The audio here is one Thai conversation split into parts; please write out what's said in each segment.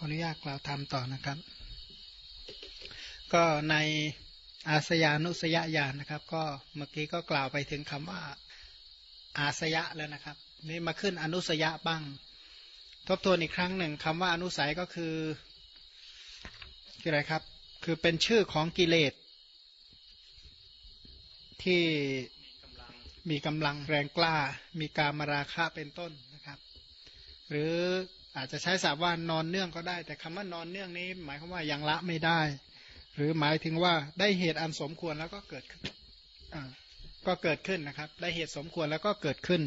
ขออนุญาตกล่าวธรรมต่อนะครับ ก็ในอาสยานุสยญาณนะครับ ก็เมื่อกี้ก็กล่าวไปถึงคำว่าอาสยะแล้วนะครับ นี่มาขึ้นอนุสยะบ้าง ทบทวนอีกครั้งหนึ่งคำว่าอนุสัยก็คือคืออะไรครับ คือเป็นชื่อของกิเลสที่มีกำลังแรงกล้า มีการมาราคะเป็นต้นนะครับ หรือ อาจจะใช้ศัพท์ว่านอนเนื่องก็ได้ แต่คำว่านอนเนื่องนี้ หมายความว่ายังละไม่ได้ หรือหมายถึงว่าได้เหตุอันสมควรแล้วก็เกิดขึ้นก็เกิดขึ้นนะครับ ได้เหตุสมควรแล้วก็เกิดขึ้น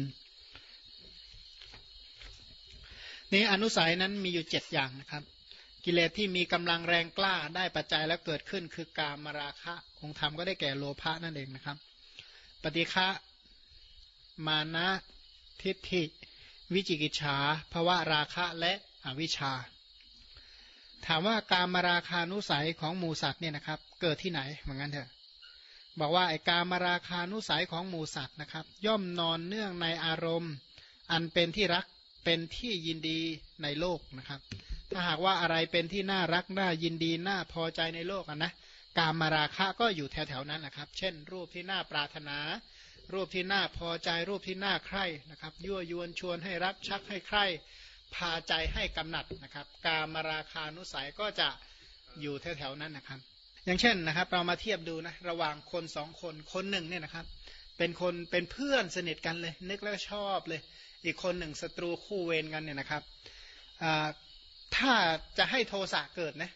นี้อนุสัยนั้นมีอยู่เจ็ดอย่างนะครับ กิเลสที่มีกำลังแรงกล้าได้ปัจจัยแล้วเกิดขึ้น คือกามราคะองค์ธรรมก็ได้แก่โลภะนั่นเองนะครับ ปฏิฆะมานะทิฏฐิ วิจิกิจฉาภวะราคะและอวิชชา ถามว่าการมาราคานุสัยของหมูสัตว์เนี่ยนะครับ เกิดที่ไหนเหมือนกันเถอะ บอกว่าไอการมาราคานุสัยของหมูสัตว์นะครับ ย่อมนอนเนื่องในอารมณ์ อันเป็นที่รักเป็นที่ยินดีในโลกนะครับ ถ้าหากว่าอะไรเป็นที่น่ารักน่ายินดีน่าพอใจในโลกนะการมาราคะก็อยู่แถวๆนั้นนะครับ เช่น รูปที่น่าปรารถนา รูปที่น่าพอใจรูปที่น่าใคร่นะครับ ยั่วยวนชวนให้รักชักให้ใคร่พาใจให้กำหนัดนะครับ กามราคานุสัยก็จะอยู่แถวๆนั้นนะครับ อย่างเช่นนะครับ เรามาเทียบดูนะระหว่างคนสองคนคนหนึ่งเนี่ยนะครับ เป็นคนเป็นเพื่อนสนิทกันเลย นึกแล้วชอบเลย อีกคนหนึ่งศัตรูคู่เวรกันเนี่ยนะครับถ้าจะให้โทสะเกิดนะ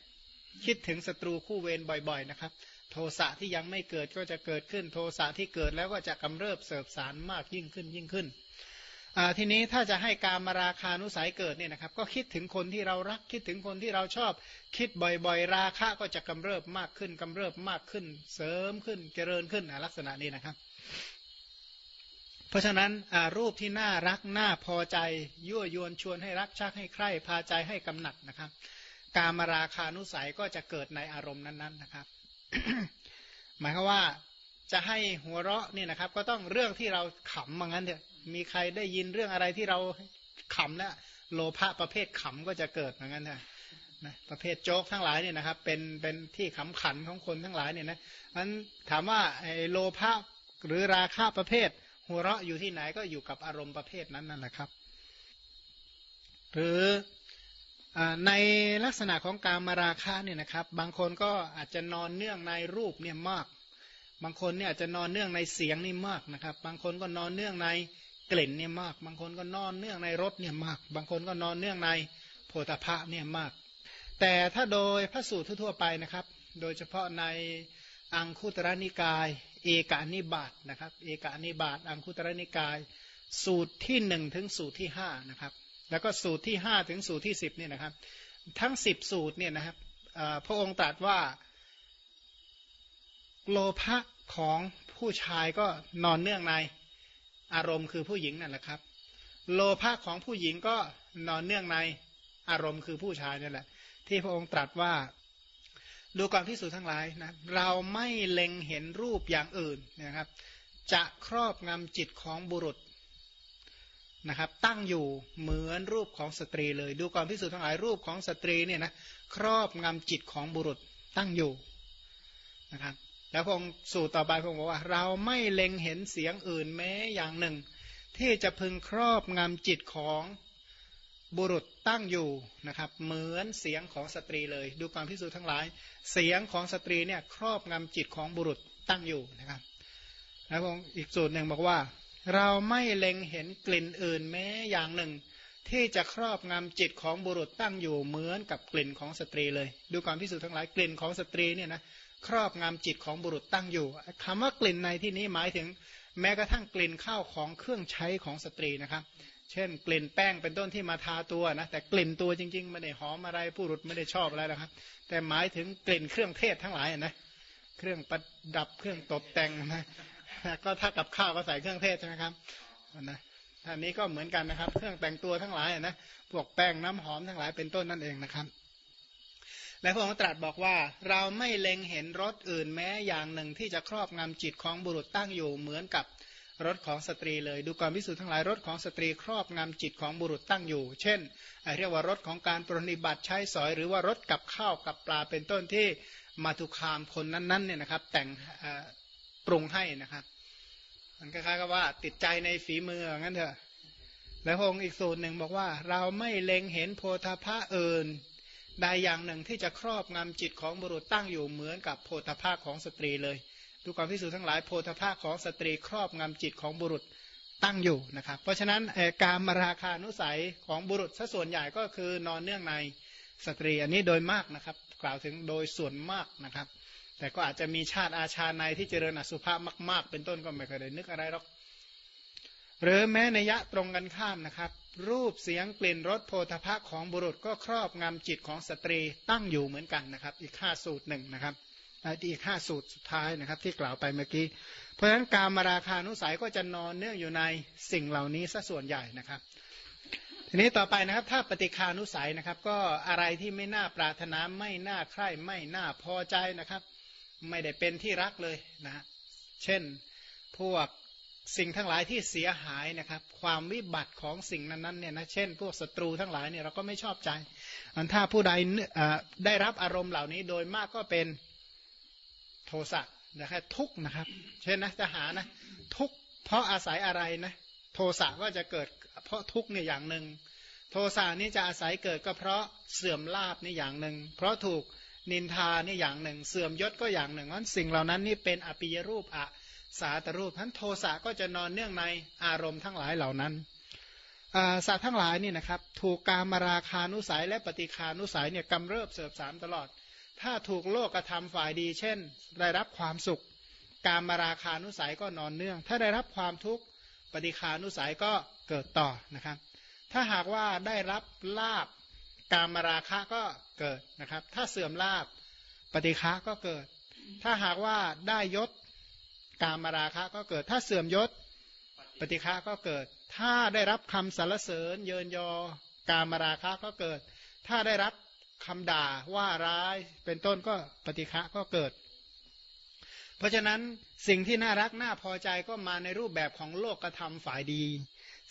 คิดถึงศัตรูคู่เวรบ่อย ๆ นะครับ โทสะที่ยังไม่เกิดก็จะเกิดขึ้น โทสะที่เกิดแล้วก็จะกำเริบเสบสารมากยิ่งขึ้นยิ่งขึ้นทีนี้ถ้าจะให้การมาราคานุสัยเกิดเนี่ยนะครับ ก็คิดถึงคนที่เรารักคิดถึงคนที่เราชอบ คิดบ่อยๆ ราคะก็จะกำเริบมากขึ้นกำเริบมากขึ้น เสริมขึ้นเจริญขึ้นลักษณะนี้นะครับ เพราะฉะนั้นรูปที่น่ารักน่าพอใจ ยั่วยวนชวนให้รักชักให้ใคร่พาใจให้กำหนัดนะครับ การมาราคานุสัยก็จะเกิดในอารมณ์นั้นๆนะครับ หมายความว่าจะให้หัวเราะเนี่ยนะครับ ก็ต้องเรื่องที่เราขำมางั้นเถอะมีใครได้ยินเรื่องอะไรที่เราขำแล้วโลภะประเภทขำก็จะเกิดเหมือนกันนะนะประเภทโจ๊กทั้งหลายเนี่ยนะครับ เป็นเป็นที่ขำขันของคนทั้งหลายเนี่ยนะนั้นถามว่าไอ้โลภะหรือราคะประเภท หัวเราะอยู่ที่ไหนก็อยู่กับอารมณ์ประเภทนั้นนั่นแหละครับ หรือ ในลักษณะของการมาราคะเนี่ยนะครับบางคนก็อาจจะนอนเนื่องในรูปเนี่ยมาก บางคนเนี่ยอาจจะนอนเนื่องในเสียงนี่มากนะครับ บางคนก็นอนเนื่องในกลิ่นเนี่ยมาก บางคนก็นอนเนื่องในรสเนี่ยมาก บางคนก็นอนเนื่องในโพธพะเนี่ยมาก แต่ถ้าโดยพระสูตรทั่วไปนะครับ โดยเฉพาะในอังคุตรนิกาย เอกานิบาตนะครับ เอกานิบาตอังคุตรนิกาย สูตรที่หนึ่งถึงสูตรที่ห้านะครับ แล้วก็สูตรที่ห้าถึงสูตรที่สิบเนี่ยนะครับ ทั้งสิบสูตรเนี่ยนะครับพระองค์ตรัสว่าโลภะของผู้ชายก็นอนเนื่องในอารมณ์คือผู้หญิงนั่นแหละครับ โลภะของผู้หญิงก็นอนเนื่องในอารมณ์คือผู้ชายนั่นแหละ ที่พระองค์ตรัสว่าดูความที่สูทั้งหลายนะเราไม่เล็งเห็นรูปอย่างอื่นนะครับ จะครอบงำจิตของบุรุษ นะครับตั้งอยู่เหมือนรูปของสตรีเลย ดูก่อนพิสูจน์ทั้งหลายรูปของสตรีเนี่ยนะครอบงำจิตของบุรุษตั้งอยู่นะครับแล้วพระสูตรต่อไปพระองค์บอกว่า เราไม่เล็งเห็นเสียงอื่นแม้อย่างหนึ่ง ที่จะพึงครอบงำจิตของบุรุษตั้งอยู่นะครับเหมือนเสียงของสตรีเลย ดูความพิสูจน์ทั้งหลาย เสียงของสตรีเนี่ยครอบงำจิตของบุรุษตั้งอยู่นะครับแล้วพระองค์อีกสูตรหนึ่งบอกว่า เราไม่เล็งเห็นกลิ่นอื่นแม้อย่างหนึ่ง ที่จะครอบงำจิตของบุรุษตั้งอยู่เหมือนกับกลิ่นของสตรีเลย ดูความพิสูจน์ทั้งหลายกลิ่นของสตรีเนี่ยนะครอบงำจิตของบุรุษตั้งอยู่คำว่ากลิ่นในที่นี้หมายถึง แม้กระทั่งกลิ่นข้าวของเครื่องใช้ของสตรีนะครับ เช่น กลิ่นแป้งเป็นต้นที่มาทาตัวนะแต่กลิ่นตัวจริงๆไม่ได้หอมอะไรบุรุษไม่ได้ชอบอะไรนะครับ แต่หมายถึงกลิ่นเครื่องเทศทั้งหลายนะเครื่องประดับเครื่องตกแต่งนะ ก็ถ้ากับข้าวก็ใส่เครื่องเทศใช่ไหมครับนะอันนี้ก็เหมือนกันนะครับ เครื่องแต่งตัวทั้งหลายนะพวกแป้งน้ำหอมทั้งหลายเป็นต้นนั่นเองนะครับและพระองค์ตรัสบอกว่าเราไม่เล็งเห็นรสอื่นแม้อย่างหนึ่งที่จะครอบงำจิตของบุรุษตั้งอยู่เหมือนกับรสของสตรีเลย ดูก่อนพิสูจน์ทั้งหลายรถของสตรีครอบงำจิตของบุรุษตั้งอยู่ เช่นเรียกว่ารถของการปรนิบัติใช้สอย หรือว่ารถกับข้าวกับปลาเป็นต้นที่มาตุคามคนนั้นๆเนี่ยนะครับ แต่งปรุงให้นะครับ มันคล้ายๆกับว่า ติดใจในฝีมืองั้นเถอะ แล้วองค์อีกสูตรหนึ่งบอกว่า เราไม่เล็งเห็นโพธาภะเอิญใดอย่างหนึ่งที่จะครอบงำจิตของบุรุษตั้งอยู่เหมือนกับโพธาภะของสตรีเลยดูความพิสูจน์ทั้งหลายโพธาภาของสตรีครอบงำจิตของบุรุษตั้งอยู่นะครับ เพราะฉะนั้นการมาราคานุสัยของบุรุษส่วนใหญ่ก็คือนอนเนื่องในสตรีอันนี้โดยมากนะครับ กล่าวถึงโดยส่วนมากนะครับ แต่ก็อาจจะมีชาติอาชาในที่เจริญอสุภะมาก ๆ เป็นต้นก็ไม่เคยได้นึกอะไรหรอกหรือแม้ในยะตรงกันข้ามนะครับ รูปเสียงกลิ่นรสโพธภะของบุรุษก็ครอบงำจิตของสตรีตั้งอยู่เหมือนกันนะครับ อีกห้าสูตรหนึ่งนะครับอีกห้าสูตรสุดท้ายนะครับ ที่กล่าวไปเมื่อกี้เพราะฉะนั้นการมาราคานุสัยก็จะนอนเนื่องอยู่ในสิ่งเหล่านี้ซะส่วนใหญ่นะครับ ทีนี้ต่อไปนะครับถ้าปฏิคานุสัยนะครับ ก็อะไรที่ไม่น่าปรารถนาไม่น่าใคร่ไม่น่าพอใจนะครับ ไม่ได้เป็นที่รักเลยนะเช่นพวกสิ่งทั้งหลายที่เสียหายนะครับ ความวิบัติของสิ่งนั้นๆเนี่ยนะเช่น พวกศัตรูทั้งหลายเนี่ยเราก็ไม่ชอบใจอันถ้าผู้ใดได้รับอารมณ์เหล่านี้โดยมากก็เป็นโทสะนะครับทุกนะครับ เช่นนะจะหานะทุกเพราะอาศัยอะไรนะโทสะก็จะเกิดเพราะทุกเนี่ยอย่างหนึ่งโทสะนี่จะอาศัยเกิดก็เพราะเสื่อมลาบนี่อย่างหนึ่งเพราะถูก นินทานี่อย่างหนึ่ง เสื่อมยศก็อย่างหนึ่งเพราะสิ่งเหล่านั้นนี่เป็นอปิยรูปอะสาตรูปทั้นโทสะก็จะนอนเนื่องในอารมณ์ทั้งหลายเหล่านั้นสัตว์ทั้งหลายนี่นะครับ ถูกการมาราคานุสัยและปฏิคานุสัยเนี่ยกำเริบเสบสามตลอด ถ้าถูกโลกกระทำฝ่ายดี เช่น ได้รับความสุข การมาราคานุสัยก็นอนเนื่อง ถ้าได้รับความทุกข์ปฏิคานุสัยก็เกิดต่อนะครับ ถ้าหากว่าได้รับลาบ การมาราคะก็เกิดนะครับ ถ้าเสื่อมลาบปฏิฆาก็เกิด ถ้าหากว่าได้ยศการมาราคะก็เกิด ถ้าเสื่อมยศปฏิฆาก็เกิด ถ้าได้รับคำสรรเสริญ เยินยอการมาราคะก็เกิด ถ้าได้รับคำด่าว่าร้ายเป็นต้นก็ปฏิฆะก็เกิด เพราะฉะนั้นสิ่งที่น่ารักน่าพอใจก็มาในรูปแบบของโลกกระทำฝ่ายดี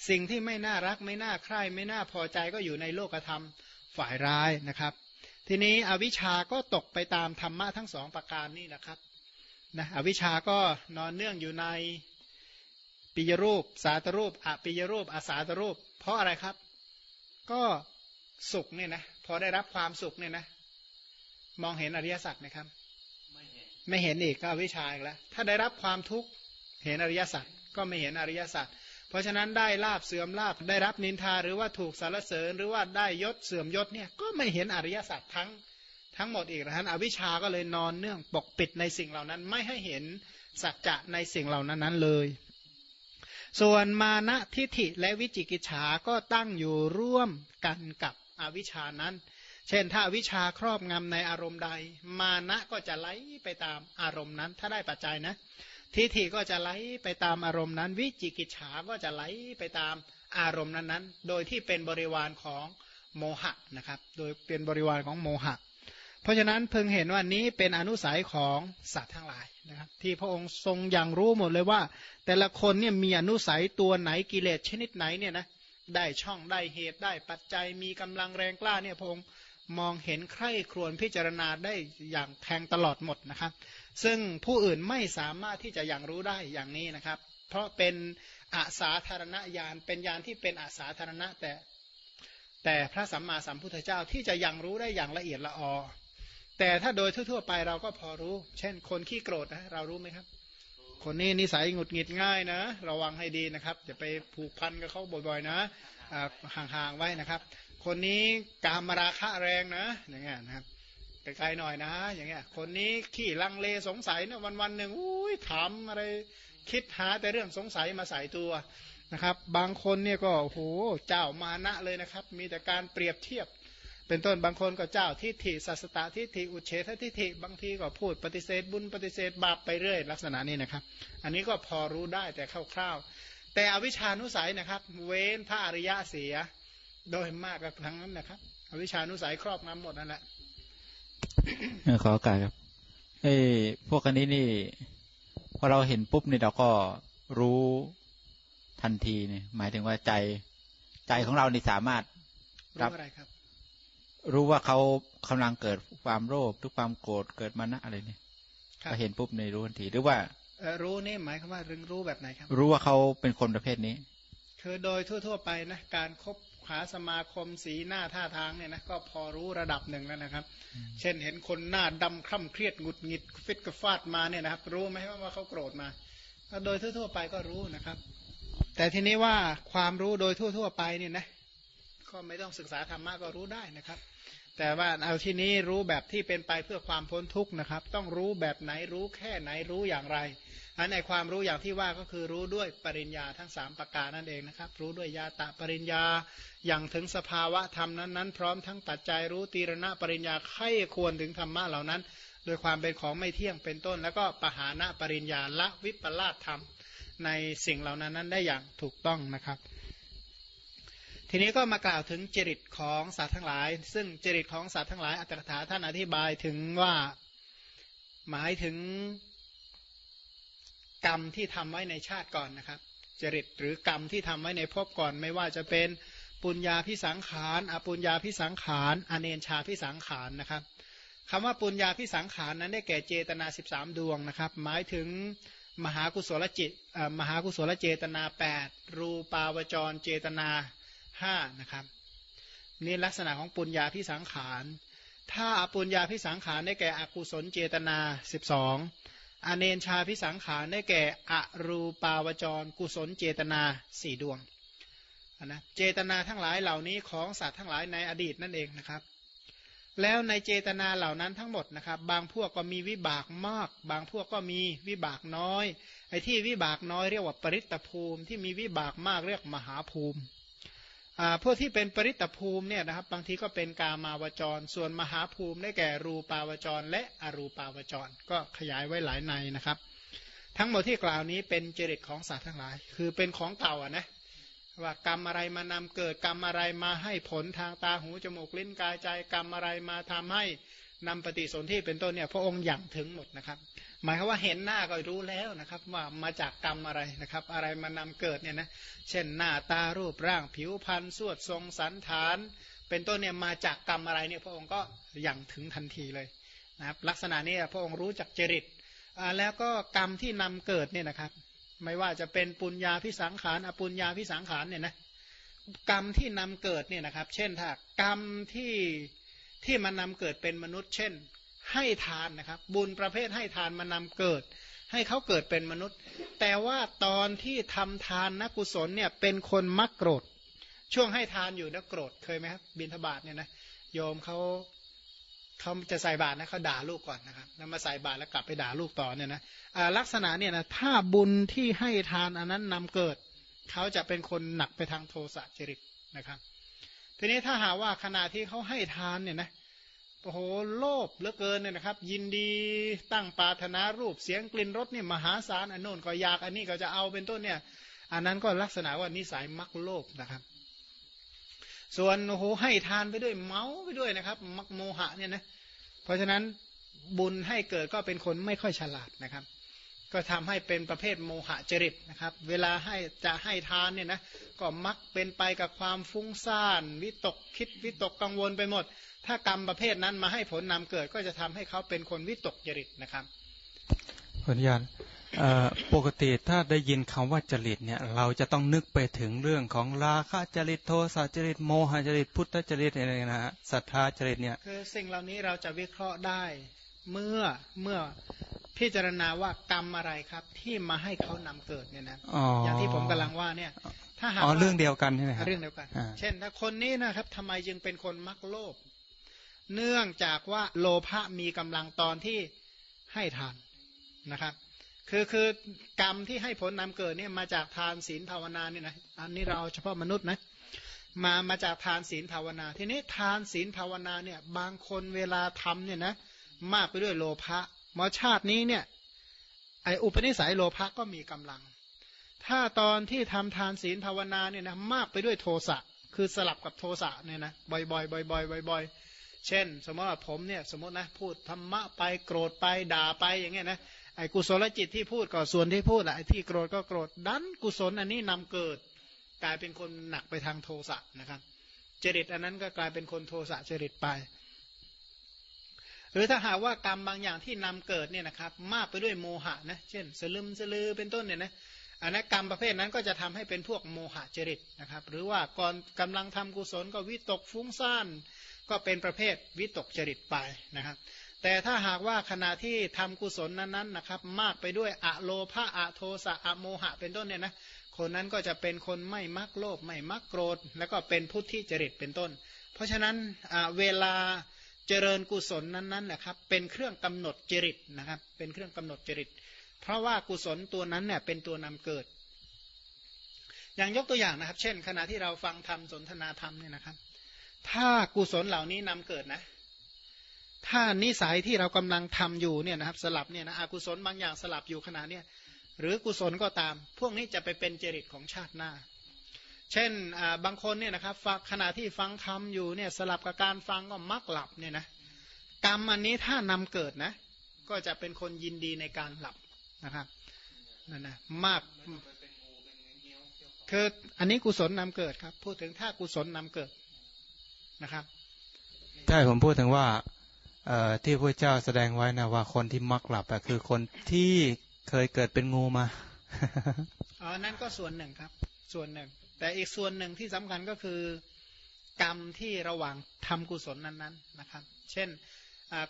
สิ่งที่ไม่น่ารักไม่น่าใคร่ไม่น่าพอใจก็อยู่ในโลกกระทำ ฝ่ายร้ายนะครับ ทีนี้อวิชาก็ตกไปตามธรรมะทั้งสองประการนี่นะครับนะอวิชาก็นอนเนื่องอยู่ในปิยรูป สาตรูปอปิยรูปอาสาตรูป เพราะอะไรครับ ก็สุขเนี่ยนะพอได้รับความสุขเนี่ยนะมองเห็นอริยสัจไหมครับ ไม่เห็นไม่เห็นอีกก็วิชาอีกแล้วถ้าได้รับความทุกข์เห็นอริยสัจก็ไม่เห็นอริยสัจ เพราะฉะนั้นได้ลาบเสื่อมลาบได้รับนินทาหรือว่าถูกสารเสริญหรือว่าได้ยศเสื่อมยศเนี่ยก็ไม่เห็นอริยสัจทั้งทั้งหมดอีกนะฮะอวิชาก็เลยนอนเนื่องปกปิดในสิ่งเหล่านั้น ไม่ให้เห็นสัจจะในสิ่งเหล่านั้นนั้นเลย ส่วนมานะทิฐิและวิจิกิจฉาก็ตั้งอยู่ร่วมกันกับอวิชานั้น เช่นถ้าวิชาครอบงำในอารมณ์ใด มานะก็จะไหลไปตามอารมณ์นั้น ถ้าได้ปัจจัยนะ ทิฏฐิก็จะไหลไปตามอารมณ์นั้น วิจิกิจฉาก็จะไหลไปตามอารมณ์นั้นๆ โดยที่เป็นบริวารของโมหะนะครับ โดยเป็นบริวารของโมหะ เพราะฉะนั้นเพิ่งเห็นว่านี้เป็นอนุสัยของสัตว์ทั้งหลายนะครับ ที่พระองค์ทรงอย่างรู้หมดเลยว่า แต่ละคนเนี่ยมีอนุสัยตัวไหนกิเลสชนิดไหนเนี่ยนะได้ช่องได้เหตุได้ปัจจัยมีกำลังแรงกล้าเนี่ยพง มองเห็นใคร่ครวญพิจารณาได้อย่างแทงตลอดหมดนะครับ ซึ่งผู้อื่นไม่สามารถที่จะยังรู้ได้อย่างนี้นะครับ เพราะเป็นอาสาธารณญาณเป็นญาณที่เป็นอาสาธารณะแต่แต่พระสัมมาสัมพุทธเจ้าที่จะยังรู้ได้อย่างละเอียดละออ แต่ถ้าโดยทั่วๆไปเราก็พอรู้ เช่น คนขี้โกรธนะเรารู้ไหมครับ คนนี้นิสัยหงุดหงิดง่ายนะ ระวังให้ดีนะครับอย่าไปผูกพันกับเขาบ่อยๆนะห่างๆไว้นะครับ คนนี้กามราคะแรงนะ อย่างเงี้ยนะครับไกลๆหน่อยนะ อย่างเงี้ย คนนี้ขี้ลังเลสงสัยนะวันๆหนึ่งอุ้ยถามอะไรคิดหาแต่เรื่องสงสัยมาใส่ตัวนะครับ บางคนเนี่ยก็โอ้โหเจ้ามานะเลยนะครับ มีแต่การเปรียบเทียบ เป็นต้นบางคนก็เจ้าทิฏฐิสัสตตทิฏฐิอุเฉททิฏฐิบางทีก็พูดปฏิเสธบุญปฏิเสธบาปไปเรื่อยลักษณะนี้นะครับ อันนี้ก็พอรู้ได้แต่คร่าวๆแต่อวิชานุสัยนะครับ เว้นพระอริยะเสีย โดยมากก็ทั้งนั้นนะครับอวิชานุสัยครอบงำหมดนั่นแหละขอโอกาสครับเอ้พวกอันนี้นี่พอเราเห็นปุ๊บนี่เราก็รู้ทันทีเนี่ย หมายถึงว่าใจใจของเรานี่สามารถรู้อะไรครับ รู้ว่าเขากำลังเกิดความโลภหรือความโกรธเกิดมานะอะไรเนี่ยก็เห็นปุ๊บในรู้ทันทีหรือว่ารู้นี่หมายความว่ารึงรู้แบบไหนครับ รู้ว่าเขาเป็นคนประเภทนี้ คือโดยทั่ว ๆ ไปนะการคบ หาสมาคมสีหน้าท่าทางเนี่ยนะก็พอรู้ระดับหนึ่งแล้วนะครับ เช่นเห็นคนหน้าดำคล่ำเครียดหงุดหงิดฟิตกระฟาดมาเนี่ยนะครับ รู้ไหมว่าเขาโกรธมาโดยทั่วๆไปก็รู้นะครับ แต่ทีนี้ว่าความรู้โดยทั่ว ๆ ไปเนี่ยนะ ก็ไม่ต้องศึกษาธรรมะก็รู้ได้นะครับ แต่ว่าเอาที่นี้รู้แบบที่เป็นไปเพื่อความพ้นทุกข์นะครับ ต้องรู้แบบไหนรู้แค่ไหนรู้อย่างไรอันในความรู้อย่างที่ว่าก็คือรู้ด้วยปริญญาทั้งสามประการนั่นเองนะครับ รู้ด้วยยาตะปริญญาอย่างถึงสภาวะธรรมนั้นๆ พร้อมทั้งปัจจัยรู้ตีรณะปริญญาไข้ควรถึงธรรมะเหล่านั้น โดยความเป็นของไม่เที่ยงเป็นต้น แล้วก็ปหานะปริญญาละวิปลาสธรรมในสิ่งเหล่านั้นนั้นได้อย่างถูกต้องนะครับ ทีนี้ก็มากล่าวถึงจริตของสัตว์ทั้งหลาย ซึ่งจริตของสัตว์ทั้งหลายอัตถกถาท่านอธิบายถึงว่าหมายถึงกรรมที่ทำไว้ในชาติก่อนนะครับ จริตหรือกรรมที่ทำไว้ในภพก่อนไม่ว่าจะเป็นปุญญาพิสังขารอปุญญาพิสังขารอเนนชาพิสังขารนะครับคำว่าปุญญาพิสังขารนั้นได้แก่เจตนา 13 ดวงนะครับ หมายถึงมหากุศลจิตมหากุศลเจตนา 8 รูปาวจรเจตนา 5นะครับนี่ลักษณะของปุญญาพิสังขาร ถ้าอปุญญาพิสังขารได้แก่อกุศลเจตนา 12 อเนนชาพิสังขารได้แก่อรูปาวจร กุศลเจตนาสี่ดวงนะเจตนาทั้งหลายเหล่านี้ของสัตว์ทั้งหลายในอดีตนั่นเองนะครับ แล้วในเจตนาเหล่านั้นทั้งหมดนะครับ บางพวกก็มีวิบากมาก บางพวกก็มีวิบากน้อย ไอ้ที่วิบากน้อยเรียกว่าปริตตภูมิ ที่มีวิบากมากเรียกมหาภูมิ พวกที่เป็นปริตภูมิเนี่ยนะครับบางทีก็เป็นกามาวจร ส่วนมหาภูมิได้แก่รูปาวจร และอรูปาวจร ก็ขยายไว้หลายในนะครับ ทั้งหมดที่กล่าวนี้เป็นจริตของสัตว์ทั้งหลาย คือเป็นของเก่าอะนะว่ากรรมอะไรมานำเกิดกรรมอะไรมาให้ผลทางตาหูจมูกลิ้นกายใจกรรมอะไรมาทำให้นำปฏิสนธิเป็นต้นเนี่ยพระองค์อย่างถึงหมดนะครับ หมายความว่าเห็นหน้าก็รู้แล้วนะครับ ว่ามาจากกรรมอะไรนะครับ อะไรมานำเกิดเนี่ยนะเช่นหน้าตารูปร่างผิวพรรณสวดทรงสันฐาน เป็นต้นเนี่ยมาจากกรรมอะไรเนี่ยพระองค์ก็อย่างถึงทันทีเลยนะครับลักษณะนี้พระองค์รู้จักจริตแล้วก็กรรมที่นำเกิดเนี่ยนะครับ ไม่ว่าจะเป็นปุญญาพิสังขารอปุญญาพิสังขารเนี่ยนะกรรมที่นำเกิดเนี่ยนะครับ เช่นถ้ากรรมที่ที่มันนำเกิดเป็นมนุษย์ เช่น ให้ทานนะครับ บุญประเภทให้ทานมานำเกิด ให้เขาเกิดเป็นมนุษย์ แต่ว่าตอนที่ทำทานนักกุศลเนี่ยเป็นคนมักโกรธ ช่วงให้ทานอยู่นะโกรธเคยไหมครับบินทบาทเนี่ยนะโยมเขาเขาจะใส่บาตรนะเขาด่าลูกก่อนนะครับแล้วมาใส่บาตรแล้วกลับไปด่าลูกต่อเนี่ยนะลักษณะเนี่ยนะถ้าบุญที่ให้ทานอันนั้นนำเกิด เขาจะเป็นคนหนักไปทางโทสะจริตนะครับ ทีนี้ถ้าหาว่าขณะที่เขาให้ทานเนี่ยนะ โอ้โหโลภเหลือเกินเนี่ยนะครับ ยินดีตั้งปาถนารูปเสียงกลิ่นรสเนี่ยมหาศาลอันโน้นก็อยากอันนี้ก็จะเอาเป็นต้นเนี่ย อันนั้นก็ลักษณะว่านิสัยมักโลภนะครับ ส่วนโอ้โหให้ทานไปด้วยเมาไปด้วยนะครับ มักโมหะเนี่ยนะเพราะฉะนั้นบุญให้เกิดก็เป็นคนไม่ค่อยฉลาดนะครับ ก็ทำให้เป็นประเภทโมหะจริตนะครับ เวลาให้จะให้ทานเนี่ยนะก็มักเป็นไปกับความฟุ้งซ่านวิตกคิดวิตกกังวลไปหมด ถ้ากรรมประเภทนั้นมาให้ผลนำเกิด ก็จะทำให้เขาเป็นคนวิตกจริตนะครับขออนุญาตปกติถ้าได้ยินคำว่าจริตเนี่ยเราจะต้องนึกไปถึงเรื่องของราคะจริตโทสะจริตโมหจริตพุทธจริตอะไรนะฮะศรัทธาจริตเนี่ยคือสิ่งเหล่านี้เราจะวิเคราะห์ได้เมื่อเมื่อ พิจารณาว่ากรรมอะไรครับ ที่มาให้เขานำเกิดเนี่ยนะอย่างที่ผมกำลังว่าเนี่ย ถ้าหากเรื่องเดียวกันใช่ไหมครับเรื่องเดียวกัน เช่น ถ้าคนนี้นะครับทำไมจึงเป็นคนมักโลภเนื่องจากว่าโลภะมีกำลังตอนที่ให้ทานนะครับคือคือกรรมที่ให้ผลนำเกิดเนี่ยมาจากทานศีลภาวนาเนี่ยนะอันนี้เราเฉพาะมนุษย์นะมามาจากทานศีลภาวนา ทีนี้ทานศีลภาวนาเนี่ยบางคนเวลาทำเนี่ยนะมากไปด้วยโลภะ มอชาตินี้เนี่ยไออุปนิสัยโลภะก็มีกำลัง ถ้าตอนที่ทำทานศีลภาวนาเนี่ยนะมากไปด้วยโทสะคือสลับกับโทสะเนี่ยนะบ่อยๆบ่อยๆบ่อยๆ เช่น สมมติว่าผมเนี่ยสมมตินะพูดธรรมะไปโกรธไปด่าไปอย่างเงี้ยนะไอ้กุศลจิตที่พูดก็ส่วนที่พูดแหละไอ้ที่โกรธก็โกรธดันกุศลอันนี้นำเกิด กลายเป็นคนหนักไปทางโทสะนะครับจริตอันนั้นก็กลายเป็นคนโทสะจริตไป หรือถ้าหากว่ากรรมบางอย่างที่นำเกิดเนี่ยนะครับ มากไปด้วยโมหะนะเช่น สลึมสลือเป็นต้นเนี่ยนะอันนั้นกรรมประเภทนั้นก็จะทำให้เป็นพวกโมหะจริตนะครับ หรือว่าก่อนกำลังทำกุศลก็วิตกฟุ้งซ่านก็เป็นประเภทวิตกจริตไปนะครับ แต่ถ้าหากว่าขณะที่ทำกุศลนั้นๆนะครับ มากไปด้วยอะโลภะอะโทสะอะโมหะเป็นต้นเนี่ยนะคนนั้นก็จะเป็นคนไม่มักโลภไม่มักโกรธ แล้วก็เป็นพุทธิจริตเป็นต้น เพราะฉะนั้นเวลา เจริญกุศลนั้นๆนะครับ เป็นเครื่องกำหนดจริตนะครับ เป็นเครื่องกำหนดจริต เพราะว่ากุศลตัวนั้นเนี่ยเป็นตัวนำเกิด อย่างยกตัวอย่างนะครับ เช่น ขณะที่เราฟังธรรมสนทนาธรรมเนี่ยนะครับ ถ้ากุศลเหล่านี้นำเกิดนะ ถ้านิสัยที่เรากำลังทำอยู่เนี่ยนะครับ สลับเนี่ยนะอกุศลบางอย่างสลับอยู่ขณะเนี่ยหรือกุศลก็ตาม พวกนี้จะไปเป็นจริตของชาติหน้า เช่นบางคนเนี่ยนะครับขณะที่ฟังธรรมอยู่เนี่ยสลับกับการฟังก็มักหลับเนี่ยนะกรรมอันนี้ถ้านำเกิดนะ ก็จะเป็นคนยินดีในการหลับนะครับนั่นนะมากคืออันนี้กุศลนำเกิดครับ พูดถึงถ้ากุศลนำเกิดนะครับใช่ผมพูดถึงว่าที่พระเจ้าแสดงไว้นะว่าคนที่มักหลับคือคนที่เคยเกิดเป็นงูมาอ๋อนั่นก็ส่วนหนึ่งครับ ส่วนหนึ่ง แต่อีกส่วนหนึ่งที่สำคัญก็คือกรรมที่ระหว่างทำกุศลนั้นๆนะครับ เช่น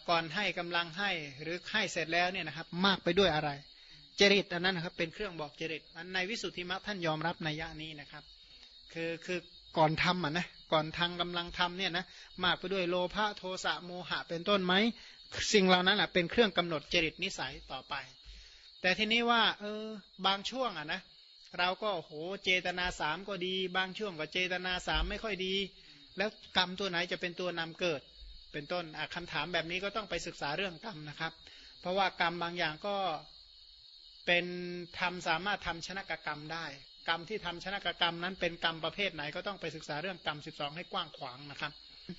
ก่อนให้กำลังให้หรือให้เสร็จแล้วเนี่ยนะครับมากไปด้วยอะไร จริตอันนั้นนะครับเป็นเครื่องบอกจริตอันในวิสุทธิมรรคท่านยอมรับในยะนี้นะครับ คือคือก่อนทำอะนะก่อนทางกำลังทำเนี่ยนะมากไปด้วยโลภะโทสะโมหะเป็นต้นไหมสิ่งเหล่านั้นแหละเป็นเครื่องกำหนดจริตนิสัยต่อไป แต่ทีนี้ว่าเออบางช่วงอะนะ เราก็โหเจตนาสามก็ดี บางช่วงก็เจตนาสามไม่ค่อยดี แล้วกรรมตัวไหนจะเป็นตัวนำเกิด เป็นต้นคำถามแบบนี้ก็ต้องไปศึกษาเรื่องกรรมนะครับ เพราะว่ากรรมบางอย่างก็เป็นทำสามารถทำชนะกกรรมได้ กรรมที่ทำชนะกกรรมนั้นเป็นกรรมประเภทไหนก็ต้องไปศึกษาเรื่องกรรม 12 ให้กว้างขวางนะครับ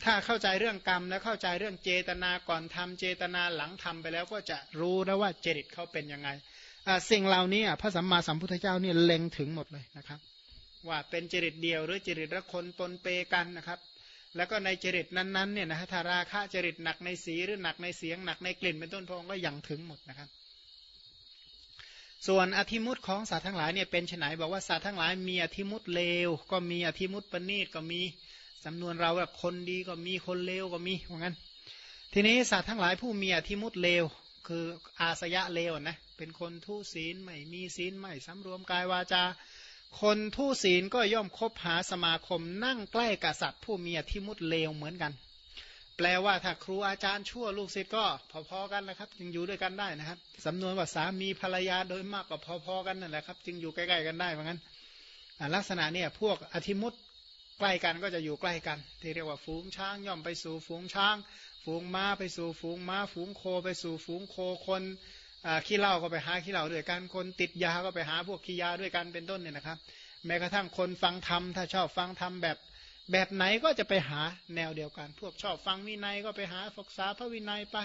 ถ้าเข้าใจเรื่องกรรมแล้วเข้าใจเรื่องเจตนาก่อนทำเจตนาหลังทำไปแล้วก็จะรู้นะว่าเจริตเขาเป็นยังไง สิ่งเหล่านี้พระสัมมาสัมพุทธเจ้าเนี่ยเล็งถึงหมดเลยนะครับ ว่าเป็นจริตเดียวหรือจริตละคนปนเปกันนะครับ แล้วก็ในจริตนั้นๆเนี่ยนะถ้าราคะจริตหนักในสีหรือหนักในเสียงหนักในกลิ่นเป็นต้นพงก็ยังถึงหมดนะครับ ส่วนอธิมุตของสัตว์ทั้งหลายเนี่ยเป็นไนบอกว่าสัตว์ทั้งหลายมีอธิมุตเลว ก็มีอธิมุตปณีตก็มีสำนวนเราแบบคนดีก็มีคนเลวก็มีเหมือนกันทีนี้สัตว์ทั้งหลายผู้มีอธิมุตเลว คืออาสยะเลวนะ เป็นคนทุศีลไม่มีศีลไม่สำรวมกายวาจา คนทุศีลก็ย่อมคบหาสมาคม นั่งใกล้กับสัตว์ผู้มีอธิมุตเลวเหมือนกัน แปลว่าถ้าครูอาจารย์ชั่วลูกศิษย์ก็พอๆกันนะครับ จึงอยู่ด้วยกันได้นะครับสำนวนว่าสามีภรรยาโดยมากก็พอๆกันนั่นแหละครับ จึงอยู่ใกล้ๆกันได้เหมือนกันลักษณะเนี่ยพวกอธิมุตใกล้กันก็จะอยู่ใกล้กัน ที่เรียกว่าฝูงช้างย่อมไปสู่ฝูงช้าง ฝูงม้าไปสู่ฝูงม้า ฝูงโคไปสู่ฝูงโคคน ขี้เหล้าก็ไปหาขี้เหล้าด้วยกันคนติดยาก็ไปหาพวกขี้ยาด้วยกันเป็นต้นเนี่ยนะครับ แม้กระทั่งคนฟังธรรมถ้าชอบฟังธรรมแบบแบบไหนก็จะไปหาแนวเดียวกัน พวกชอบฟังวินัยก็ไปหาศึกษาพระวินัยไป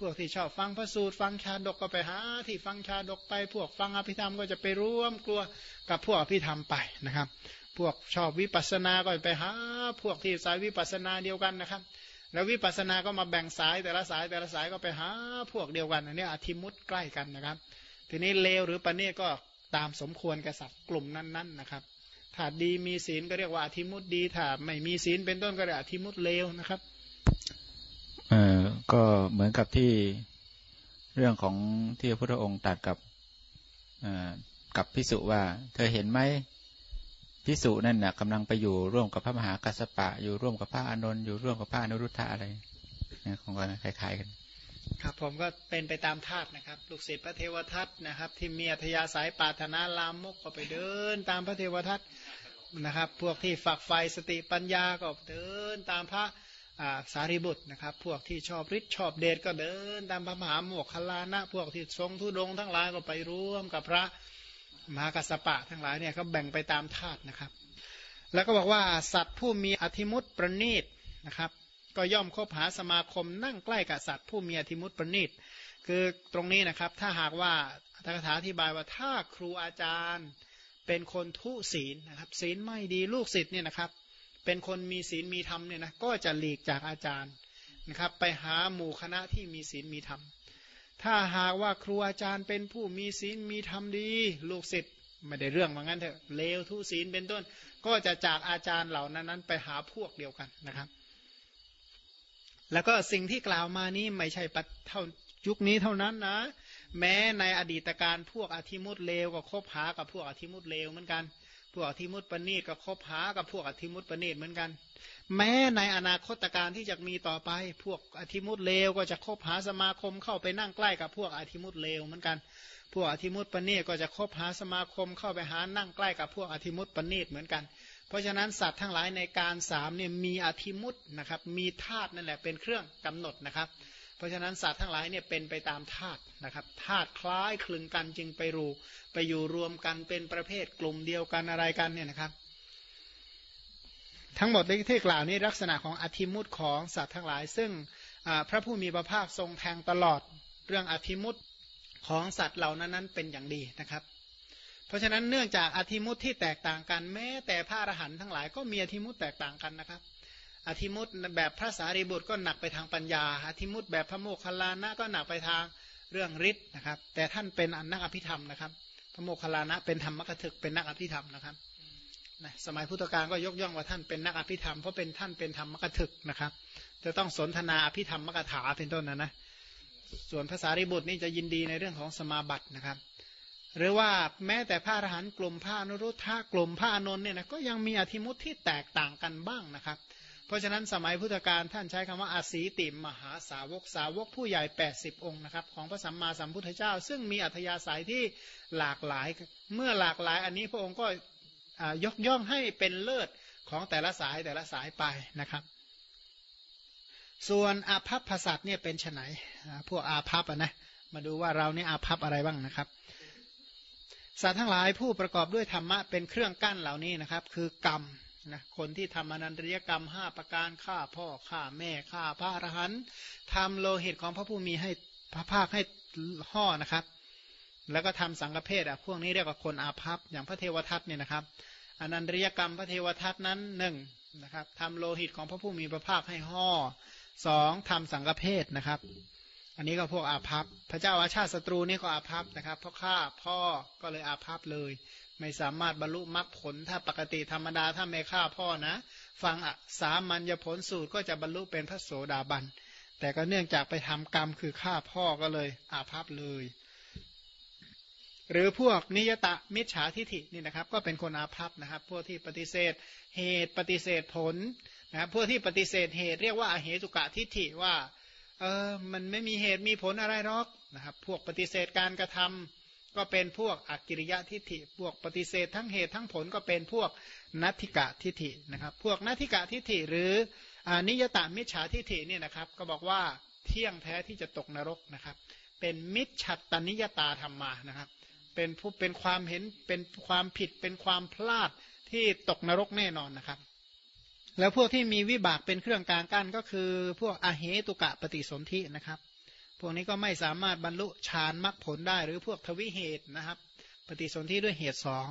พวกที่ชอบฟังพระสูตร ฟังชาดกก็ไปหาที่ฟังชาดกไป พวกฟังอภิธรรมก็จะไปร่วมกลัวกับพวกอภิธรรมไปนะครับ พวกชอบวิปัสสนาก็ไปหา พวกที่สายวิปัสสนาเดียวกันนะครับ แล้ววิปัสสนาก็มาแบ่งสายแต่ละสายแต่ละสายก็ไปหาพวกเดียวกันอันนี้อธิมุตใกล้กันนะครับ ทีนี้เลวหรือปณีก็ตามสมควรกับสัตว์กลุ่มนั้นๆนะครับถ้าดีมีศีลก็เรียกว่าอธิมุตดีถ้าไม่มีศีลเป็นต้นก็เรียกอธิมุตเลวนะครับเออก็เหมือนกับที่เรื่องของที่พระพุทธองค์ตัดกับกับพิสุว่า เธอเห็นไหม พิสุนั่นน่ะกำลังไปอยู่ร่วมกับพระมหากัสปะ อยู่ร่วมกับพระอานนท์อยู่ร่วมกับพระอนุรุทธะอะไรเนี่ยของกันคล้ายๆกัน ครับผมก็เป็นไปตามธาตุนะครับ ลูกศิษย์พระเทวทัตนะครับ ที่มีอัธยาศัยปาถนาลามกก็ไปเดิน ตามพระเทวทัตนะครับ พวกที่ฝักไฟสติปัญญาก็เดินตามพระสารีบุตรนะครับ พวกที่ชอบฤทธิ์ชอบเดชก็เดิน ตามพระมหาโมกขลานะ พวกที่ทรงทุดงทั้งหลายก็ไปร่วมกับพระ มหากัสปะทั้งหลายเนี่ยเขาแบ่งไปตามธาตุนะครับ แล้วก็บอกว่าสัตว์ผู้มีอธิมุตประณีตนะครับ ก็ย่อมคบหาสมาคมนั่งใกล้กับสัตว์ผู้มีอธิมุตประณีตคือตรงนี้นะครับถ้าหากว่าทางคาถาอธิบายว่าถ้าครูอาจารย์เป็นคนทุศีลนะครับ ศีลไม่ดีลูกศิษย์เนี่ยนะครับ เป็นคนมีศีลมีธรรมเนี่ยนะก็จะหลีกจากอาจารย์นะครับ ไปหาหมู่คณะที่มีศีลมีธรรม ถ้าหากว่าครูอาจารย์เป็นผู้มีศีลมีธรรมดี ลูกศิษย์ไม่ได้เรื่องว่างั้นเถอะเลวทุศีลเป็นต้น ก็จะจากอาจารย์เหล่านั้นไปหาพวกเดียวกันนะครับ แล้วก็สิ่งที่กล่าวมานี้ไม่ใช่ปัเท่ายุคนี้เท่านั้นนะ แม้ในอดีตการพวกอธิมุตเลวก็คบหากับพวกอธิมุตเลวเหมือนกัน พวกอธิมุตปณีตก็คบหากับพวกอธิมุตปณีตเหมือนกัน แม้ในอนาคตการที่จะมีต่อไป พวกอธิมุตเลวก็จะคบหาสมาคมเข้าไปนั่งใกล้กับพวกอธิมุตเลวเหมือนกัน พวกอธิมุตปณีตก็จะคบหาสมาคมเข้าไปหานั่งใกล้กับพวกอธิมุตปณีตเหมือนกัน เพราะฉะนั้นสัตว์ทั้งหลายในการสามเนี่ยมีอธิมุตนะครับมีธาตุนั่นแหละเป็นเครื่องกำหนดนะครับ ราะฉะนั้นสัตว์ทั้งหลายเนี่ยเป็นไปตามธาตุนะครับธาตุคล้ายคลึงกันจึงไปรูไปอยู่รวมกันเป็นประเภทกลุ่มเดียวกันอะไรกันเนี่ยนะครับ ทั้งหมดที่กล่าวนี้ลักษณะของอธิมุตของสัตว์ทั้งหลาย ซึ่งพระผู้มีพระภาคทรงแทงตลอดเรื่องอธิมุตของสัตว์เหล่านั้นนั้นเป็นอย่างดีนะครับ เพราะฉะนั้นเนื่องจากอธิมุตที่แตกต่างกันแม้แต่พระอรหันต์ทั้งหลายก็มีอธิมุตแตกต่างกันนะครับ อธิมุตแบบพระสารีบุตรก็หนักไปทางปัญญา อธิมุตแบบพระโมคคัลลานะก็หนักไปทางเรื่องฤทธิ์นะครับ แต่ท่านเป็นอนักอภิธรรมนะครับ พระโมคคัลลานะเป็นธรรมกถึกเป็นนักอภิธรรมนะครับสมัยพุทธกาลก็ยกย่องว่าท่านเป็นนักอภิธรรมเพราะเป็นท่านเป็นธรรมกถึกนะครับ จะต้องสนทนาอภิธรรมมกถาเป็นต้นนะนะ ส่วนภาษาริบุตรนี่จะยินดีในเรื่องของสมาบัตินะครับ หรือว่าแม้แต่พระอรหันต์กลุ่มพระอนุรุทธะกลุ่มพระอนนท์เนี่ยนะก็ยังมีอธิมุตที่แตกต่างกันบ้างนะครับ ราะฉะนั้นสมัยพุทธกาลท่านใช้คำว่าอาศีติมหาสาวกสาวกผู้ใหญ่ 80 องค์นะครับของพระสัมมาสัมพุทธเจ้า ซึ่งมีอัธยาศัยที่หลากหลาย เมื่อหลากหลายอันนี้พระองค์ก็ยกย่องให้เป็นเลิศของแต่ละสายแต่ละสายไปนะครับ ส่วนอาภัพภาษเนี่ยเป็นไนพวกอาภัพนะมาดูว่าเราเนี่ยอาภัพอะไรบ้างนะครับสัตว์ทั้งหลายผู้ประกอบด้วยธรรมะเป็นเครื่องกั้นเหล่านี้นะครับ คือกรรม นะคนที่ทำอนันตริยกรรมห้าประการฆ่าพ่อฆ่าแม่ฆ่าพระอรหันต์ทำโลหิตของพระผู้มีให้พระภาคให้ห่อนะครับ แล้วก็ทำสังฆเพศอะพวกนี้เรียกว่าคนอาภัพอย่างพระเทวทัตเนี่ยนะครับอนันตริยกรรมพระเทวทัตนั้นหนึ่งนะครับทำโลหิตของพระผู้มีพระภาคให้ห่อสองทำสังฆเพศนะครับ อันนี้ก็พวกอาภัพ พระเจ้าอาชาติศัตรูนี่ก็อาภัพนะครับเพราะฆ่าพ่อก็เลยอาภัพเลย ไม่สามารถบรรลุมรรคผล ถ้าปกติธรรมดาถ้าไม่ฆ่าพ่อนะ ฟังสามัญญผลสูตรก็จะบรรลุเป็นพระโสดาบัน แต่ก็เนื่องจากไปทำกรรมคือฆ่าพ่อก็เลย อาภัพเลย หรือพวกนิยตะมิจฉาทิฐินี่นะครับ ก็เป็นคนอาภัพนะครับ พวกที่ปฏิเสธ เหตุปฏิเสธผลนะครับพวกที่ปฏิเสธเหตุเรียกว่าอเหตุกะทิฐิว่าเออมันไม่มีเหตุมีผลอะไรหรอกนะครับ พวกปฏิเสธการกระทำ ก็เป็นพวกอกิริยะทิฏฐิพวกปฏิเสธทั้งเหตุทั้งผลก็เป็นพวกนัตถิกะทิฏฐินะครับ พวกนัตถิกะทิฏฐิหรืออนิยตามิจฉาทิฏฐิเนี่ยนะครับ ก็บอกว่าเที่ยงแท้ที่จะตกนรกนะครับ เป็นมิจฉัตตนิยตาธรรมานะครับ เป็นผู้เป็นความเห็นเป็นความผิดเป็นความพลาดที่ตกนรกแน่นอนนะครับ แล้วพวกที่มีวิบากเป็นเครื่องกลางกั้นก็คือ พวกอเหตุกะปฏิสนธินะครับ พวกนี้ก็ไม่สามารถบรรลุฌานมรรคผลได้ หรือพวกทวิเหตุนะครับ ปฏิสนธิด้วยเหตุสอง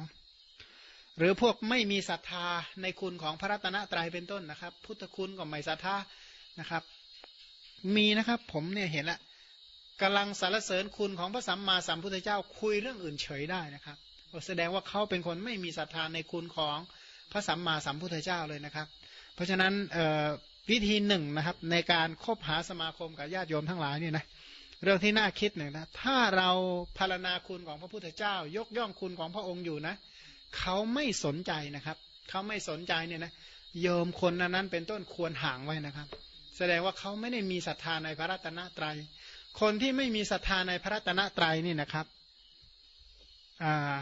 หรือพวกไม่มีศรัทธาในคุณของพระรัตนตรัยเป็นต้นนะครับ พุทธคุณก็ไม่ศรัทธานะครับ มีนะครับผมเนี่ยเห็นละกำลังสรรเสริญคุณของพระสัมมาสัมพุทธเจ้าคุยเรื่องอื่นเฉยได้นะครับแสดงว่าเขาเป็นคนไม่มีศรัทธาในคุณของพระสัมมาสัมพุทธเจ้าเลยนะครับ เพราะฉะนั้น วิธีหนึ่งนะครับ ในการคบหาสมาคมกับญาติโยมทั้งหลายเนี่ยนะเรื่องที่น่าคิดหนึ่งนะถ้าเราพารณาคุณของพระพุทธเจ้า ยกย่องคุณของพระองค์อยู่นะเขาไม่สนใจนะครับ เขาไม่สนใจเนี่ยนะโยมคนนั้นเป็นต้นควรห่างไว้นะครับ แสดงว่าเขาไม่ได้มีศรัทธาในพระรัตนตรยัย คนที่ไม่มีศรัทธาในพระรัตนตรัยนี่นะครับอ่า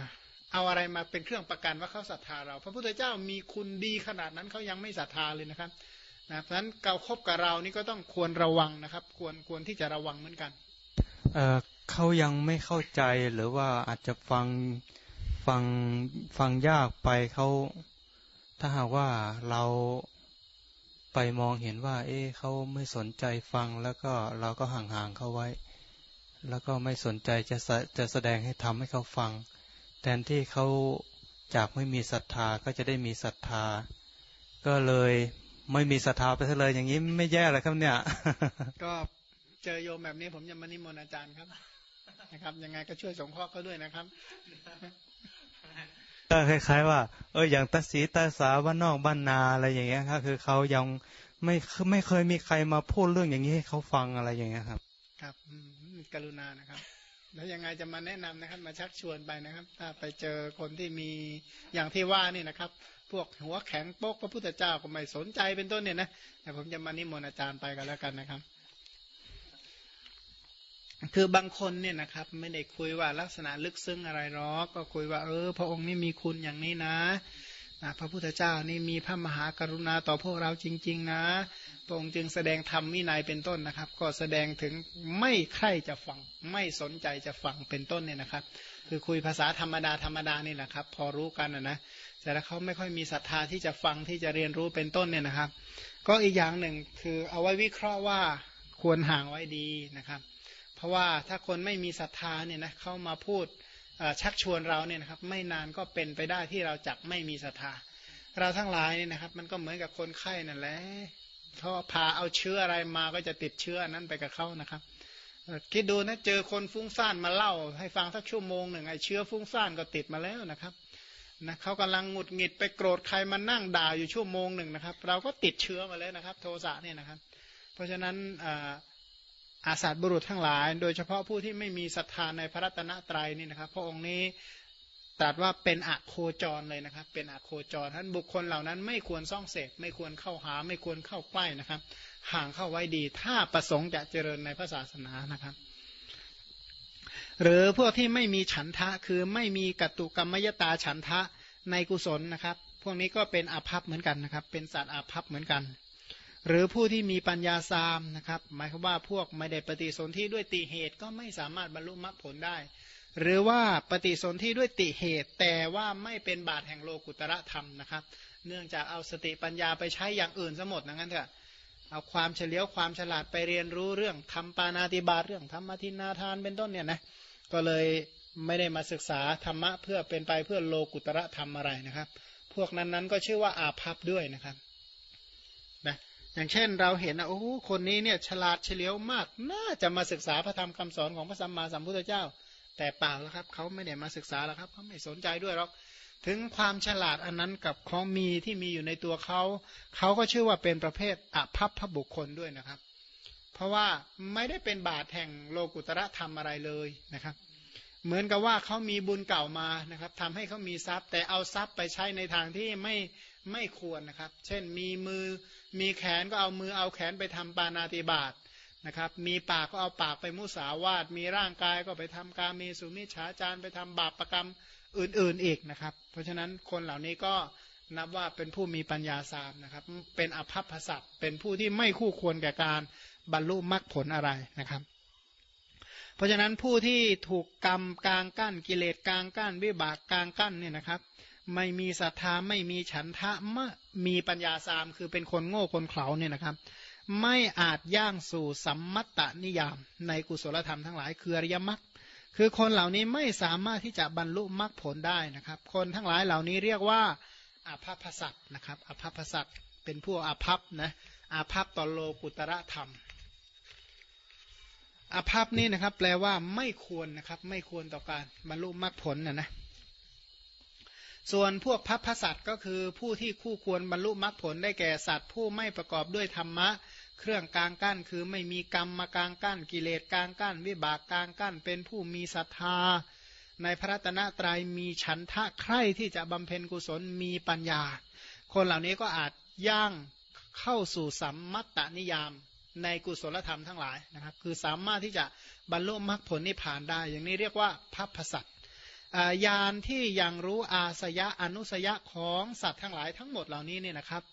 เอาอะไรมาเป็นเครื่องประกันว่าเขาศรัทธาเรา พระพุทธเจ้ามีคุณดีขนาดนั้นเขายังไม่ศรัทธาเลยนะครับ นะเพราะฉะนั้นเกาคบกับเรานี่ก็ต้องควรระวังนะครับ ควรควรที่จะระวังเหมือนกันเขายังไม่เข้าใจหรือว่าอาจจะฟังฟังฟังยากไปเขาถ้าหากว่าเราไปมองเห็นว่า เอ๊เขาไม่สนใจฟังแล้วก็เราก็ห่างๆเขาไว้ แล้วก็ไม่สนใจจะจะแสดงให้ทำให้เขาฟัง แทนที่เขาจากไม่มีศรัทธาก็จะได้มีศรัทธา ก็เลย ไม่มีศรัทธาไปเลยอย่างนี้ไม่แย่เลยครับเนี่ย ก็เจอโยมแบบนี้ผมจะมานิมนต์อาจารย์ครับนะครับ ยังไงก็ช่วยสงเคราะห์เขาด้วยนะครับก็คล้ายๆ ว่าเอออย่างตาสีตาสาบ้านนอกบ้านนาอะไรอย่างเงี้ยครับคือเขายังไม่ไม่เคยมีใครมาพูดเรื่องอย่างนี้ให้เขาฟังอะไรอย่างเงี้ยครับ ครับกรุณานะครับ แล้วยังไงจะมาแนะนำนะครับ มาชักชวนไปนะครับ ถ้าไปเจอคนที่มีอย่างที่ว่านี่นะครับ พวกหัวแข็งโป๊กพระพุทธเจ้าก็ไม่สนใจเป็นต้นเนี่ยนะแต่ผมจะมานิมนต์อาจารย์ไปกันแล้วกันนะครับ คือบางคนเนี่ยนะครับ ไม่ได้คุยว่าลักษณะลึกซึ้งอะไรหรอกก็คุยว่า เออ พระองค์นี่มีคุณอย่างนี้นะนะพระพุทธเจ้านี่มีพระมหากรุณาต่อพวกเราจริง ๆ นะ พระองค์จึงแสดงธรรมวินัยเป็นต้นนะครับ ก็แสดงถึงไม่ใคร่จะฟัง ไม่สนใจจะฟังเป็นต้นเนี่ยนะครับ คือคุยภาษาธรรมดาธรรมดานี่แหละครับ พอรู้กันนะนะแต่แล้วเขาไม่ค่อยมีศรัทธาที่จะฟังที่จะเรียนรู้เป็นต้นเนี่ยนะครับ ก็อีกอย่างหนึ่งคือเอาไว้วิเคราะห์ว่าควรห่างไว้ดีนะครับ เพราะว่าถ้าคนไม่มีศรัทธาเนี่ยนะเข้ามาพูดชักชวนเราเนี่ยนะครับไม่นานก็เป็นไปได้ที่เราจักไม่มีศรัทธา เราทั้งหลายเนี่ยนะครับ มันก็เหมือนกับคนไข้นั่นแหละ เขาพาเอาเชื้ออะไรมาก็จะติดเชื้อนั้นไปกับเขานะครับคิดดูนะเจอคนฟุ้งซ่านมาเล่า ให้ฟังสักชั่วโมงหนึ่งไอ้เชื้อฟุ้งซ่านก็ติดมาแล้วนะครับนะเขากำลังหงุดหงิดไปโกรธใครมานั่งด่าอยู่ชั่วโมงหนึ่งนะครับ เราก็ติดเชื้อมาแล้วนะครับ โทสะเนี่ยนะครับ เพราะฉะนั้นอาสาบุรุษทั้งหลาย โดยเฉพาะผู้ที่ไม่มีศรัทธาในพระรัตนตรัยนี่นะครับ พระองค์นี้ ตรัสว่าเป็นอะโคจรเลยนะครับ เป็นอะโคจรท่านบุคคลเหล่านั้นไม่ควรซ่องเสพไม่ควรเข้าหา ไม่ควรเข้าใกล้นะครับ ห่างเข้าไว้ดี ถ้าประสงค์จะเจริญในพระศาสนานะครับ หรือพวกที่ไม่มีฉันทะคือไม่มีกัตุกรรมยตาฉันทะในกุศลนะครับ พวกนี้ก็เป็นอาภัพเหมือนกันนะครับ เป็นสัตว์อาภัพเหมือนกัน หรือผู้ที่มีปัญญาสามนะครับ หมายความว่าพวกไม่ได้ปฏิสนธิด้วยติเหตุก็ไม่สามารถบรรลุมรรคผลได้ หรือว่าปฏิสนธิด้วยติเหตุ แต่ว่าไม่เป็นบาตแห่งโลกุตระธรรมนะครับ เนื่องจากเอาสติปัญญาไปใช้อย่างอื่นซะหมดนั้นเถอะเอาความเฉลียวความฉลาดไปเรียนรู้เรื่องทำปานาติบาตเรื่องธรรมทินาทานเป็นต้นเนี่ยนะก็เลยไม่ได้มาศึกษาธรรมะเพื่อเป็นไปเพื่อโลกุตระธรรมอะไรนะครับ พวกนั้นนั้นก็ชื่อว่าอาภัพด้วยนะครับอย่างเช่นเราเห็นนะโอ้คนนี้เนี่ยฉลาดเฉลียวมาก น่าจะมาศึกษาพระธรรมคำสอนของพระสัมมาสัมพุทธเจ้า แต่เปล่าแล้วครับเขาไม่ได้มาศึกษาแล้วครับเขาไม่สนใจด้วยหรอกถึงความฉลาดอันนั้นกับของมีที่มีอยู่ในตัวเขาเขาก็ชื่อว่าเป็นประเภทอภัพพบุคคลด้วยนะครับ เพราะว่าไม่ได้เป็นบาตแห่งโลกุตระธรรมอะไรเลยนะครับ เหมือนกับว่าเขามีบุญเก่ามานะครับทำให้เขามีทรัพย์ แต่เอาทรัพย์ไปใช้ในทางที่ไม่ไม่ควรนะครับ เช่นมีมือมีแขนก็เอามือเอาแขนไปทำปานาติบาต นะครับมีปากก็เอาปากไปมุสาวาทมีร่างกายก็ไปทำการมีสุมิฉาจารไปทำบาปประกรรมอื่นๆอีกนะครับ เพราะฉะนั้นคนเหล่านี้ก็นับว่าเป็นผู้มีปัญญาสามนะครับ เป็นอภัพพสัตเป็นผู้ที่ไม่คู่ควรแก่การบรรลุมรรคผลอะไรนะครับ เพราะฉะนั้นผู้ที่ถูกกรรมกลางกั้นกิเลสกลางกั้นวิบากกลางกั้นเนี่ยนะครับ ไม่มีศรัทธาไม่มีฉันทะมมีปัญญาสามคือเป็นคนโง่คนเขลาเนี่ยนะครับ ไม่อาจย่างสู่สัมมัตตนิยาม ในกุศลธรรมทั้งหลายคืออริยมรรคคือคนเหล่านี้ไม่สามารถที่จะบรรลุมรรคผลได้นะครับ คนทั้งหลายเหล่านี้เรียกว่าอภัพสัตนะครับอภัพสัตเป็นผู้อภัพนะอภัพต่อโลกุตระธรรมอภัพนี่นะครับ แปลว่าไม่ควรนะครับ ไม่ควรต่อการบรรลุมรรคผลนะนะส่วนพวกพัพพสัตว์ก็คือผู้ที่คู่ควรบรรลุมรรคผลได้แก่สัตว์ผู้ไม่ประกอบด้วยธรรมะ เครื่องกลางกั้นคือไม่มีกรรมมากลางกั้นกิเลสกลางกั้น วิบากกลางกั้น เป็นผู้มีศรัทธา ในพระตนะตรัยมีฉันทะใคร่ที่จะบำเพ็ญกุศลมีปัญญา คนเหล่านี้ก็อาจย่างเข้าสู่สัมมัตตนิยามในกุศลธรรมทั้งหลายนะครับ คือสามารถที่จะบรรลุมรรคผลนิพพานได้ อย่างนี้เรียกว่าพัพพสัตยานที่ยังรู้อาสยะอนุสยะของสัตว์ทั้งหลายทั้งหมดเหล่านี้เนี่ยนะครับ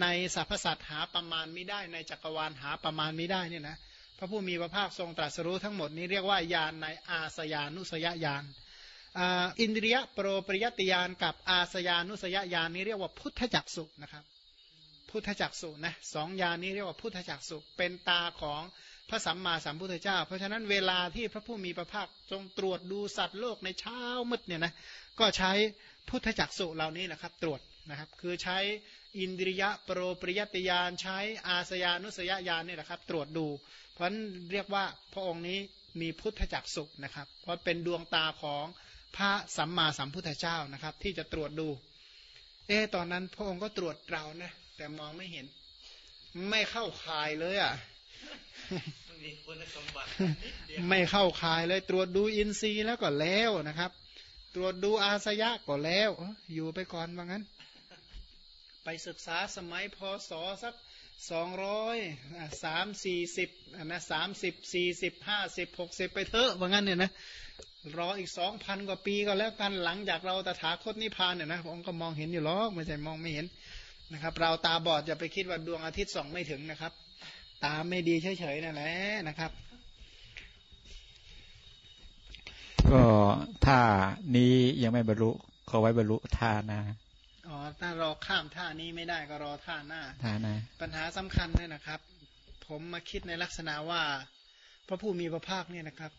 ในสรรพสัตว์หาประมาณไม่ได้ในจักรวาลหาประมาณไม่ได้เนี่ยนะพระผู้มีพระภาคทรงตรัสรู้ทั้งหมดนี้เรียกว่ายานในอาสยานุสยญาณอินเดียโปรปริยติยานกับอาสยานุสยญาณนี้เรียกว่าพุทธจักสุนะครับ พุทธจักสุนะสองญาณนี้เรียกว่าพุทธจักสุเป็นตาของพระสัมมาสัมพุทธเจ้า เพราะฉะนั้นเวลาที่พระผู้มีพระภาคทรงตรวจดูสัตว์โลกในเช้ามืดเนี่ยนะก็ใช้พุทธจักสุเหล่านี้แหละครับตรวจนะครับ คือใช้ อินทริยะโปรปริยติยานใช้อาสยานุสยญาณนี่แหละครับ ตรวจดู เพราะฉะนั้นเรียกว่าพระองค์นี้มีพุทธจักสุนะครับ เพราะเป็นดวงตาของพระสัมมาสัมพุทธเจ้านะครับ ที่จะตรวจดู เอ๊ตอนนั้นพระองค์ก็ตรวจเรานะแต่มองไม่เห็น ไม่เข้าคายเลยอะไม่เข้าคายเลย ตรวจดูอินทรีย์แล้วก็แล้วนะครับ ตรวจดูอาสยะก็แล้วอยู่ไปก่อนว่างั้น ไปศึกษาสมัยพศสักสองร้อยสามสี่สิบนะสามสิบสี่สิบห้าสิบหกสิบไปเถอะว่างั้นเนี่ยนะรออีกสองพันกว่าปีก็แล้วกันหลังจากเราตถาคตนิพพานเนี่ยนะผมก็มองเห็นอยู่หรอกไม่ใช่มองไม่เห็นนะครับ เราตาบอดจะไปคิดว่าดวงอาทิตย์ส่องไม่ถึงนะครับ ตาไม่ดีเฉยๆนั่นแหละนะครับ ก็ท่านี้ยังไม่บรรลุขอไว้บรรลุท่านา อ๋อถ้ารอข้ามท่านี้ไม่ได้ก็รอท่าหน้าท่าหน้าปัญหาสำคัญเนี่ยนะครับ ผมมาคิดในลักษณะว่า พระผู้มีพระภาคเนี่ยนะครับ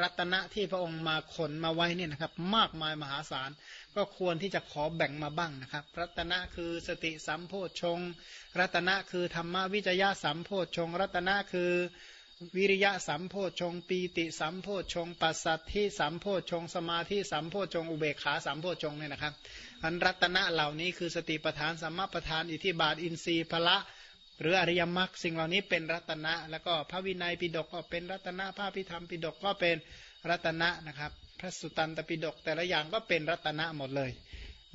รัตนะที่พระองค์มาขนมาไว้เนี่ยนะครับ มากมายมหาศาล ก็ควรที่จะขอแบ่งมาบ้างนะครับ รัตนะคือสติสัมโพชง รัตนะคือธรรมวิจยะสัมโพชง รัตนะคือ วิริยะสัมโพชงปีติสัมโพชงปัสสัทธิสัมโพชงสมาธิสัมโพชงอุเบกขาสัมโพชงเนี่ยนะครับอันรัตนะเหล่านี้คือสติปทานสัมมาปทานอิทิบาทอินทรีย์พละหรืออริยมรรคสิ่งเหล่านี้เป็นรัตนะ แล้วก็พระวินัยปิฎกก็เป็นรัตนะพระพิธรรมปิฎกก็เป็นรัตนะนะครับ พระสุตันตปิฎกแต่ละอย่างก็เป็นรัตนะหมดเลย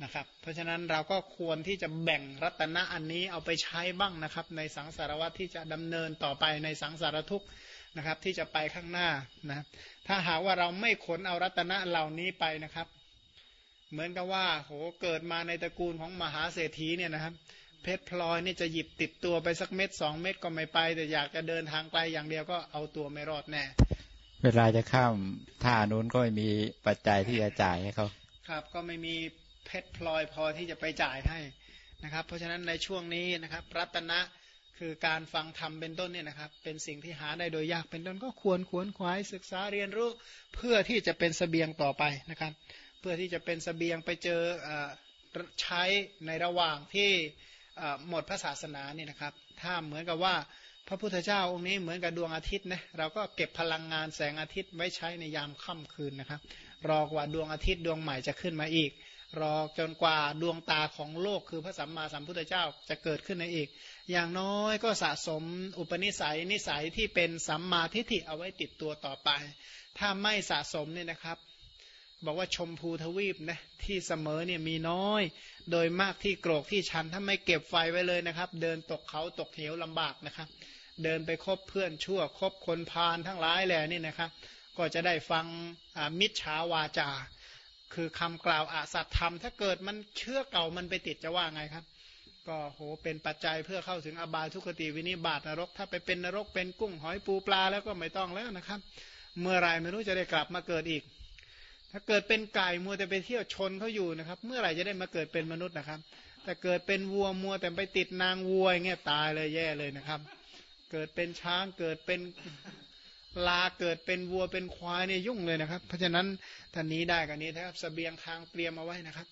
นะครับ เพราะฉะนั้นเราก็ควรที่จะแบ่งรัตนะอันนี้เอาไปใช้บ้างนะครับ ในสังสารวัตที่จะดำเนินต่อไปในสังสารทุกข์นะครับที่จะไปข้างหน้านะถ้าหากว่าเราไม่ขนเอารัตนะเหล่านี้ไปนะครับ เหมือนกับว่าโหเกิดมาในตระกูลของมหาเศรษฐีเนี่ยนะครับ เพชรพลอยนี่จะหยิบติดตัวไปสักเม็ดสองเม็ดก็ไม่ไป แต่อยากจะเดินทางไกลอย่างเดียวก็เอาตัวไม่รอดแน่ เวลาจะข้ามท่านู้นก็ไม่มีปัจจัยที่จะจ่ายให้เขาครับก็ไม่มี เพชรพลอยพอที่จะไปจ่ายให้นะครับ เพราะฉะนั้นในช่วงนี้นะครับ รัตนะคือการฟังธรรมเป็นต้นเนี่ยนะครับ เป็นสิ่งที่หาได้โดยยากเป็นต้นก็ควรควรควายศึกษาเรียนรู้เพื่อที่จะเป็นสเสบียงต่อไปนะครับ เพื่อที่จะเป็นสเสบียงไปเจอใช้ในระหว่างที่หมดพระศาสนาเนี่ยนะครับ ถ้าเหมือนกับว่าพระพุทธเจ้าองค์นี้เหมือนกับดวงอาทิตย์นะเราก็เก็บพลังงานแสงอาทิตย์ไว้ใช้ในยามค่ำคืนนะครับ รอกว่าดวงอาทิตย์ดวงใหม่จะขึ้นมาอีก รอจนกว่าดวงตาของโลกคือพระสัมมาสัมพุทธเจ้าจะเกิดขึ้นในอีก อย่างน้อยก็สะสมอุปนิสัยนิสัยที่เป็นสัมมาทิฏฐิเอาไว้ติดตัวต่อไป ถ้าไม่สะสมเนี่ยนะครับบอกว่าชมพูทวีปนะที่เสมอเนี่ยมีน้อย โดยมากที่โกรกที่ชันถ้าไม่เก็บไฟไว้เลยนะครับ เดินตกเขาตกเหวลำบากนะครับ เดินไปคบเพื่อนชั่วคบคนพาลทั้งหลายแหล่นี่นะครับ ก็จะได้ฟังมิจฉาวาจา คือคำกล่าวอาสัตธรรม ถ้าเกิดมันเชื่อเก่ามันไปติดจะว่าไงครับ ก็โหเป็นปัจจัยเพื่อเข้าถึงอบายทุกติวินิบาตนรก ถ้าไปเป็นนรกเป็นกุ้งหอยปูปลาแล้วก็ไม่ต้องแล้วนะครับ เมื่อไรไม่รู้จะได้กลับมาเกิดอีก ถ้าเกิดเป็นไก่มัวแต่ไปเที่ยวชนเขาอยู่นะครับ เมื่อไหร่จะได้มาเกิดเป็นมนุษย์นะครับ แต่เกิดเป็นวัวมัวแต่ไปติดนางวัวอย่างเงี้ยตายเลยแย่เลยนะครับ เกิดเป็นช้างเกิดเป็น ลาเกิดเป็นวัวเป็นควายเนี่ยยุ่งเลยนะครับ เพราะฉะนั้นท่านนี้ได้กันนี้นะครับสเสบียงทางเตรียมเอาไว้นะครับ